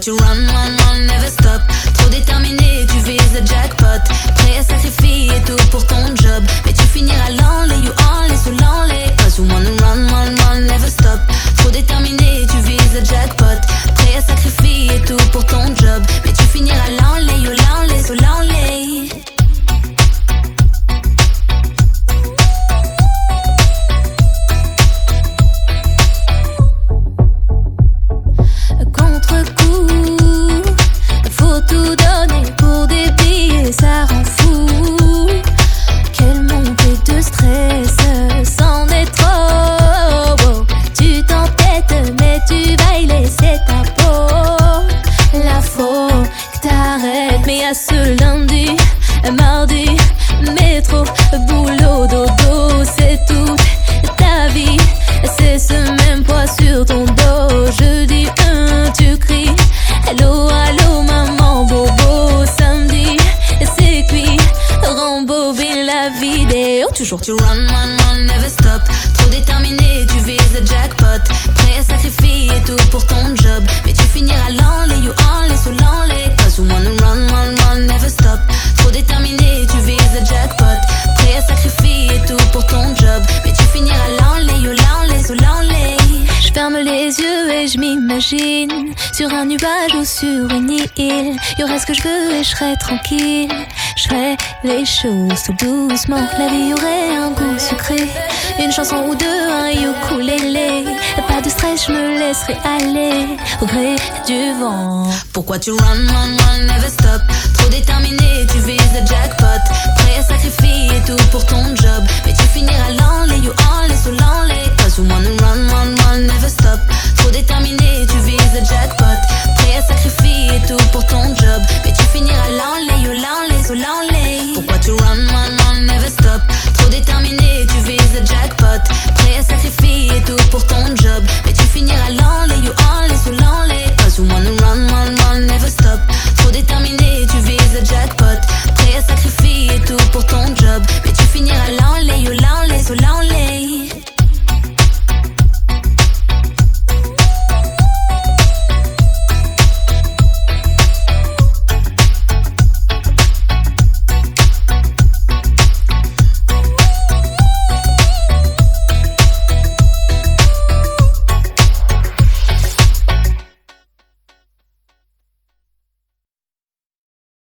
tu run, run, run, never stop. Trop déterminé, tu vises le jackpot. Prêt à sacrifier tout lundi, mardi, métro, boulot, dodo, c'est tout ta vie. C'est ce même poids sur ton dos. Je dis un, tu cries. Hello, allô, maman, bobo. Samedi, c'est cuit. Rembobine la vidéo. Toujours tu run, Sur un nuage ou sur une île. Y aurait ce que je veux et je serais tranquille. Je ferais les choses tout doucement. La vie aurait un goût sucré. Une chanson ou deux, un ukulélé. Pas de stress, je me laisserai aller. Au gré du vent. Pourquoi tu run, run, run, never stop? Trop déterminé, tu vises le jackpot. Prêt à sacrifier tout pour ton job pour ton job. Mais